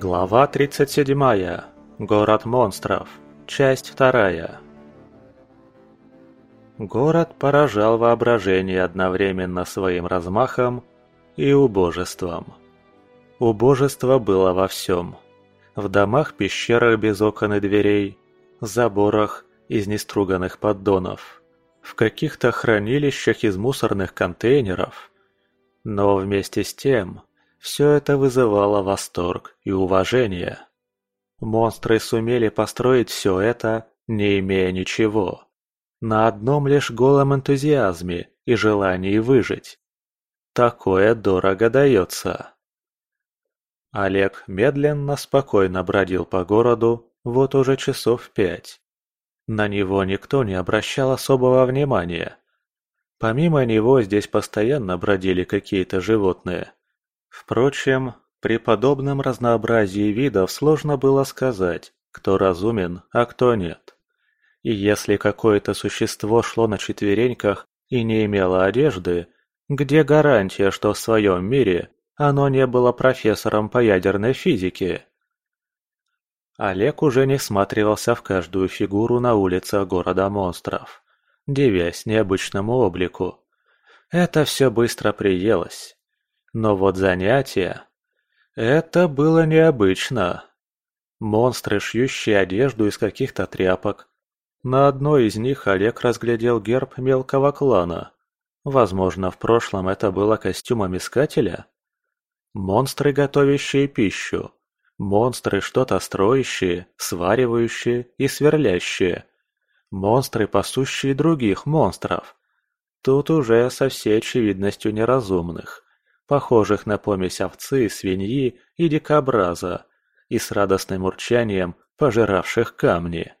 Глава 37. Город монстров. Часть 2. Город поражал воображение одновременно своим размахом и убожеством. Убожество было во всем. В домах-пещерах без окон и дверей, заборах из неструганных поддонов, в каких-то хранилищах из мусорных контейнеров. Но вместе с тем все это вызывало восторг и уважение. Монстры сумели построить все это, не имея ничего. На одном лишь голом энтузиазме и желании выжить. Такое дорого дается. Олег медленно, спокойно бродил по городу вот уже часов пять. На него никто не обращал особого внимания. Помимо него здесь постоянно бродили какие-то животные. Впрочем, при подобном разнообразии видов сложно было сказать, кто разумен, а кто нет. И если какое-то существо шло на четвереньках и не имело одежды, где гарантия, что в своем мире оно не было профессором по ядерной физике? Олег уже не всматривался в каждую фигуру на улицах города монстров, девясь необычному облику. Это все быстро приелось. Но вот занятие... Это было необычно. Монстры, шьющие одежду из каких-то тряпок. На одной из них Олег разглядел герб мелкого клана. Возможно, в прошлом это было костюмом искателя? Монстры, готовящие пищу. Монстры, что-то строящие, сваривающие и сверлящие. Монстры, пасущие других монстров. Тут уже со всей очевидностью неразумных похожих на помесь овцы, свиньи и дикобраза, и с радостным урчанием пожиравших камни.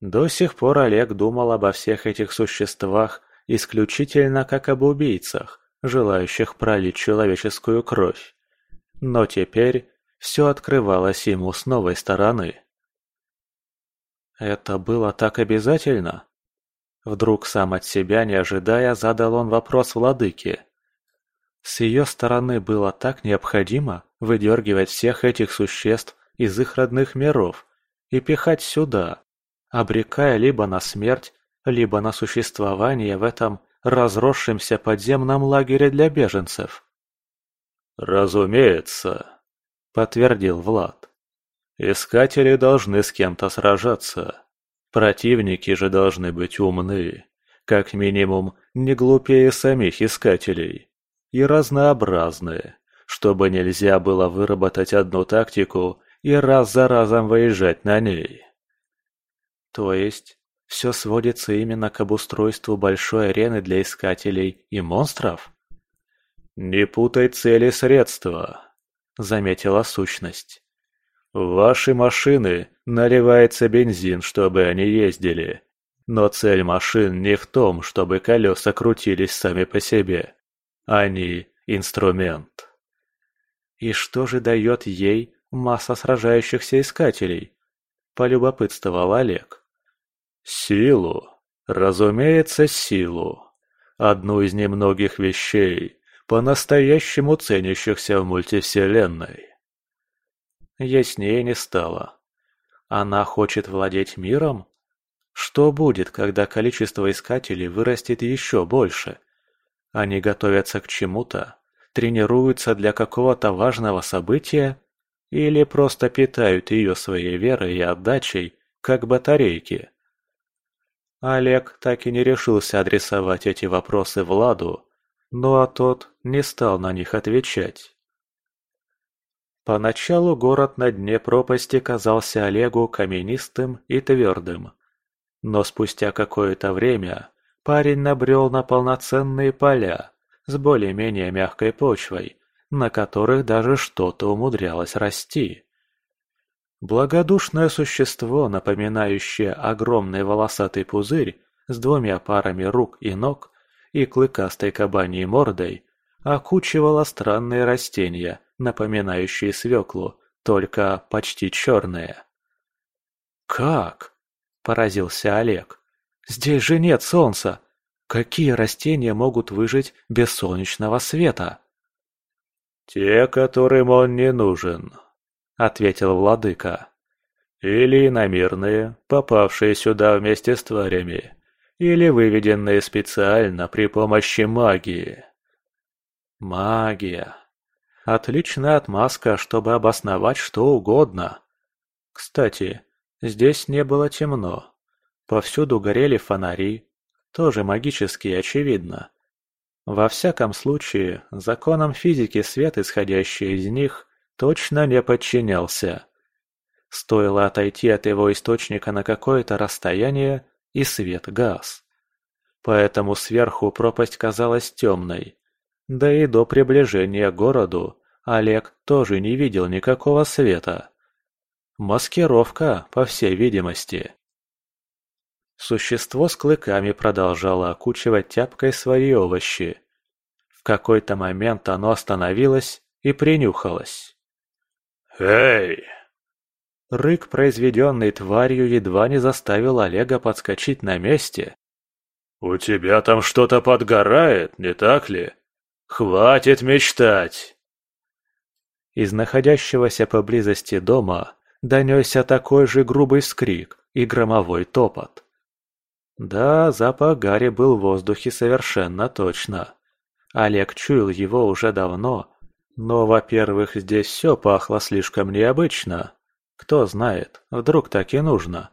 До сих пор Олег думал обо всех этих существах исключительно как об убийцах, желающих пролить человеческую кровь. Но теперь все открывалось ему с новой стороны. Это было так обязательно? Вдруг сам от себя, не ожидая, задал он вопрос владыке. С ее стороны было так необходимо выдергивать всех этих существ из их родных миров и пихать сюда, обрекая либо на смерть, либо на существование в этом разросшемся подземном лагере для беженцев. «Разумеется», — подтвердил Влад. «Искатели должны с кем-то сражаться. Противники же должны быть умны, как минимум не глупее самих искателей и разнообразные, чтобы нельзя было выработать одну тактику и раз за разом выезжать на ней. То есть, все сводится именно к обустройству большой арены для искателей и монстров? «Не путай цели средства», — заметила сущность. «В ваши машины наливается бензин, чтобы они ездили. Но цель машин не в том, чтобы колеса крутились сами по себе. Они – инструмент. И что же дает ей масса сражающихся искателей? Полюбопытствовал Олег. Силу. Разумеется, силу. Одну из немногих вещей, по-настоящему ценящихся в мультивселенной. Яснее не стало. Она хочет владеть миром? Что будет, когда количество искателей вырастет еще больше? Они готовятся к чему-то, тренируются для какого-то важного события или просто питают ее своей верой и отдачей, как батарейки. Олег так и не решился адресовать эти вопросы Владу, ну а тот не стал на них отвечать. Поначалу город на дне пропасти казался Олегу каменистым и твердым, но спустя какое-то время парень набрел на полноценные поля с более-менее мягкой почвой, на которых даже что-то умудрялось расти. Благодушное существо, напоминающее огромный волосатый пузырь с двумя парами рук и ног и клыкастой кабаньей мордой, окучивало странные растения, напоминающие свеклу, только почти черные. «Как?» – поразился Олег. Здесь же нет солнца. Какие растения могут выжить без солнечного света? Те, которым он не нужен, — ответил владыка. «Или иномирные, попавшие сюда вместе с тварями, или выведенные специально при помощи магии». «Магия. Отличная отмазка, чтобы обосновать что угодно. Кстати, здесь не было темно. Повсюду горели фонари, тоже магические, очевидно. Во всяком случае, законам физики свет, исходящий из них, точно не подчинялся. Стоило отойти от его источника на какое-то расстояние, и свет гас. Поэтому сверху пропасть казалась темной. Да и до приближения к городу Олег тоже не видел никакого света. Маскировка, по всей видимости. Существо с клыками продолжало окучивать тяпкой свои овощи. В какой-то момент оно остановилось и принюхалось. «Эй!» Рык, произведенный тварью, едва не заставил Олега подскочить на месте. «У тебя там что-то подгорает, не так ли? Хватит мечтать!» Из находящегося поблизости дома донесся такой же грубый скрик и громовой топот. Да, запах Гарри был в воздухе совершенно точно. Олег чуял его уже давно, но, во-первых, здесь все пахло слишком необычно. Кто знает, вдруг так и нужно.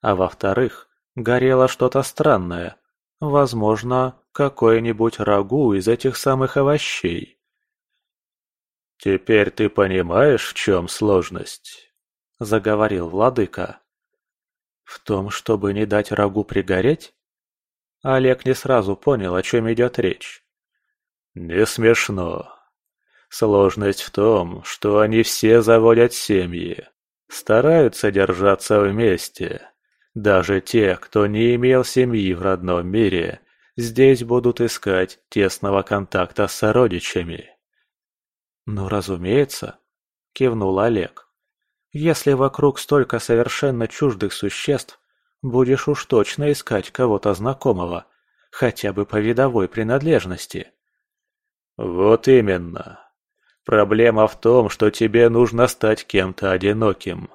А во-вторых, горело что-то странное. Возможно, какое-нибудь рагу из этих самых овощей. «Теперь ты понимаешь, в чем сложность?» – заговорил владыка. В том, чтобы не дать рагу пригореть? Олег не сразу понял, о чем идет речь. Не смешно. Сложность в том, что они все заводят семьи, стараются держаться вместе. Даже те, кто не имел семьи в родном мире, здесь будут искать тесного контакта с сородичами. «Ну, разумеется», — кивнул Олег. Если вокруг столько совершенно чуждых существ, будешь уж точно искать кого-то знакомого, хотя бы по видовой принадлежности. Вот именно. Проблема в том, что тебе нужно стать кем-то одиноким.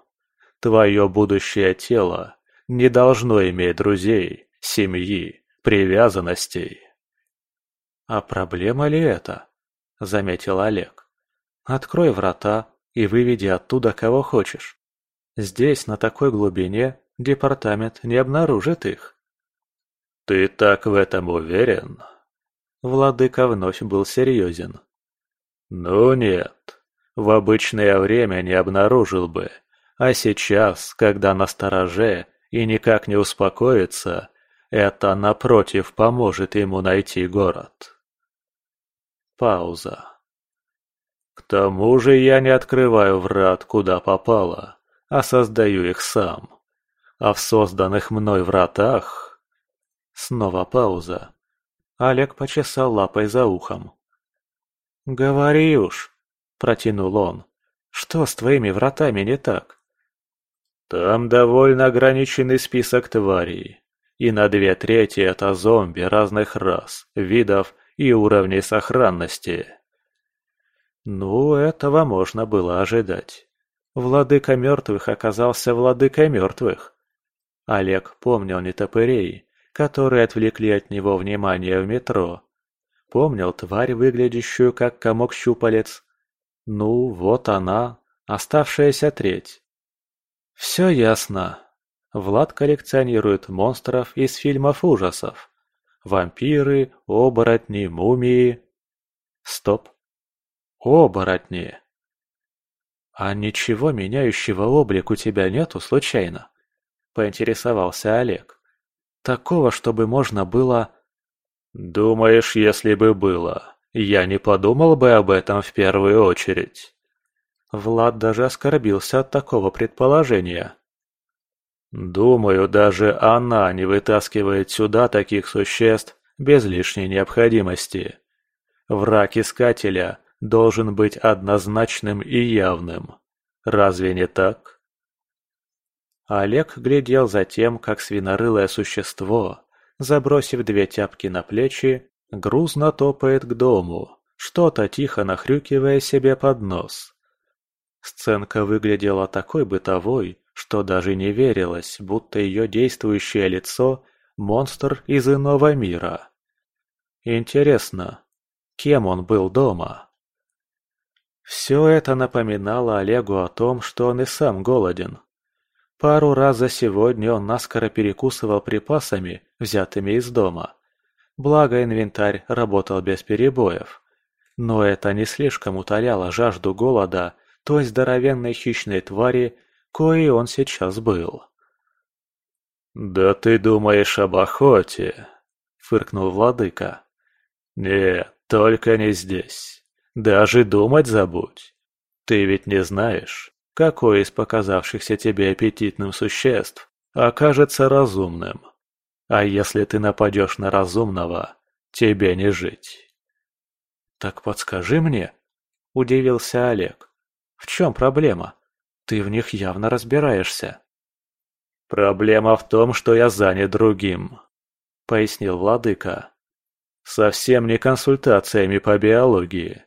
Твое будущее тело не должно иметь друзей, семьи, привязанностей. А проблема ли это? Заметил Олег. Открой врата, и выведи оттуда кого хочешь. Здесь, на такой глубине, департамент не обнаружит их. Ты так в этом уверен? Владыка вновь был серьезен. Ну нет, в обычное время не обнаружил бы, а сейчас, когда на стороже и никак не успокоится, это, напротив, поможет ему найти город. Пауза. Тому же я не открываю врат, куда попало, а создаю их сам. А в созданных мной вратах... Снова пауза. Олег почесал лапой за ухом. «Говори уж», — протянул он. «Что с твоими вратами не так?» «Там довольно ограниченный список тварей, и на две трети это зомби разных рас, видов и уровней сохранности». Ну, этого можно было ожидать. Владыка мертвых оказался владыкой мертвых. Олег помнил нетопырей, которые отвлекли от него внимание в метро. Помнил тварь, выглядящую как комок щупалец. Ну, вот она, оставшаяся треть. Все ясно. Влад коллекционирует монстров из фильмов ужасов. Вампиры, оборотни, мумии. Стоп. Оборотни. А ничего меняющего облик у тебя нету случайно? Поинтересовался Олег. Такого, чтобы можно было... Думаешь, если бы было, я не подумал бы об этом в первую очередь? Влад даже оскорбился от такого предположения. Думаю, даже она не вытаскивает сюда таких существ без лишней необходимости. Враг Искателя должен быть однозначным и явным. Разве не так? Олег глядел за тем, как свинорылое существо, забросив две тяпки на плечи, грузно топает к дому, что-то тихо нахрюкивая себе под нос. Сценка выглядела такой бытовой, что даже не верилось, будто ее действующее лицо – монстр из иного мира. Интересно, кем он был дома? Все это напоминало Олегу о том, что он и сам голоден. Пару раз за сегодня он наскоро перекусывал припасами, взятыми из дома. Благо инвентарь работал без перебоев. Но это не слишком утоляло жажду голода той здоровенной хищной твари, коей он сейчас был. «Да ты думаешь об охоте?» — фыркнул владыка. «Нет, только не здесь. Даже думать забудь. Ты ведь не знаешь, какой из показавшихся тебе аппетитным существ окажется разумным. А если ты нападешь на разумного, тебе не жить». «Так подскажи мне», — удивился Олег. «В чем проблема? Ты в них явно разбираешься». «Проблема в том, что я занят другим», — пояснил владыка. «Совсем не консультациями по биологии.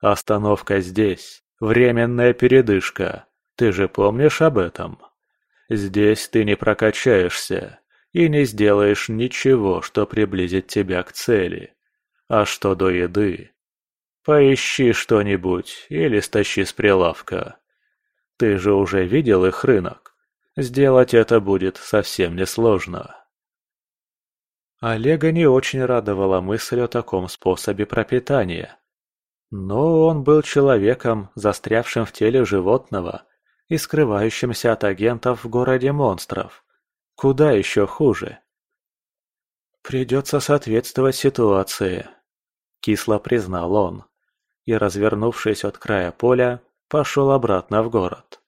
Остановка здесь, временная передышка. Ты же помнишь об этом? Здесь ты не прокачаешься и не сделаешь ничего, что приблизит тебя к цели. А что до еды? Поищи что-нибудь или стащи с прилавка. Ты же уже видел их рынок. Сделать это будет совсем несложно. Олега не очень радовала мысль о таком способе пропитания. Но он был человеком, застрявшим в теле животного и скрывающимся от агентов в городе монстров. Куда еще хуже? «Придется соответствовать ситуации», — кисло признал он. И, развернувшись от края поля, пошел обратно в город.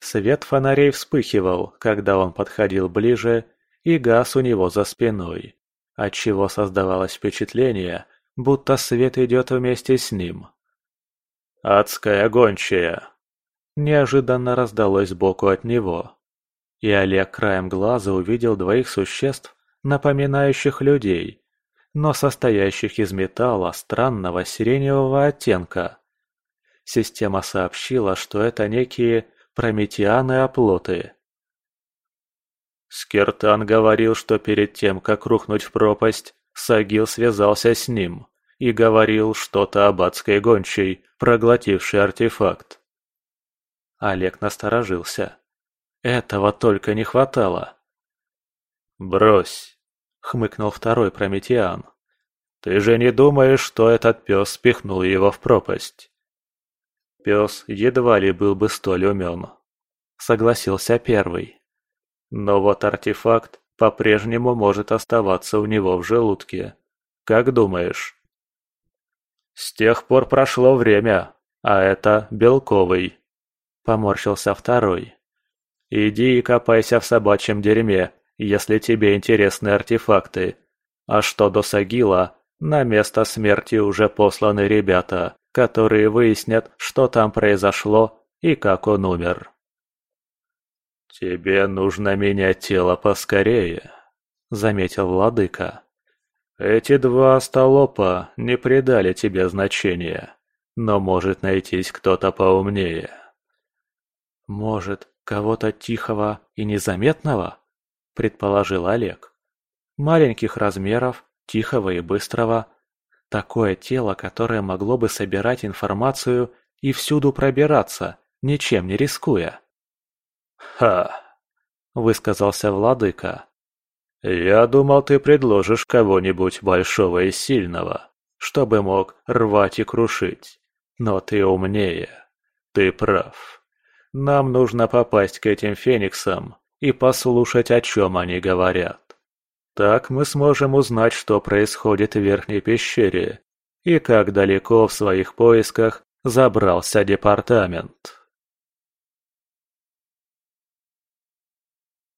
Свет фонарей вспыхивал, когда он подходил ближе, и газ у него за спиной, отчего создавалось впечатление, будто свет идет вместе с ним. «Адская гончая!» Неожиданно раздалось сбоку от него. И Олег краем глаза увидел двоих существ, напоминающих людей, но состоящих из металла странного сиреневого оттенка. Система сообщила, что это некие прометианы-оплоты. Скертан говорил, что перед тем, как рухнуть в пропасть, Сагил связался с ним и говорил что-то об адской гончей, проглотившей артефакт. Олег насторожился. Этого только не хватало. «Брось!» — хмыкнул второй прометиан. «Ты же не думаешь, что этот пес спихнул его в пропасть?» Пес едва ли был бы столь умен. Согласился первый. Но вот артефакт по-прежнему может оставаться у него в желудке. Как думаешь? С тех пор прошло время, а это белковый. Поморщился второй. Иди и копайся в собачьем дерьме, если тебе интересны артефакты. А что до Сагила, на место смерти уже посланы ребята которые выяснят, что там произошло и как он умер. «Тебе нужно менять тело поскорее», — заметил владыка. «Эти два остолопа не придали тебе значения, но может найтись кто-то поумнее». «Может, кого-то тихого и незаметного?» — предположил Олег. «Маленьких размеров, тихого и быстрого, Такое тело, которое могло бы собирать информацию и всюду пробираться, ничем не рискуя. «Ха!» – высказался владыка. «Я думал, ты предложишь кого-нибудь большого и сильного, чтобы мог рвать и крушить. Но ты умнее. Ты прав. Нам нужно попасть к этим фениксам и послушать, о чем они говорят. Так мы сможем узнать, что происходит в верхней пещере и как далеко в своих поисках забрался департамент.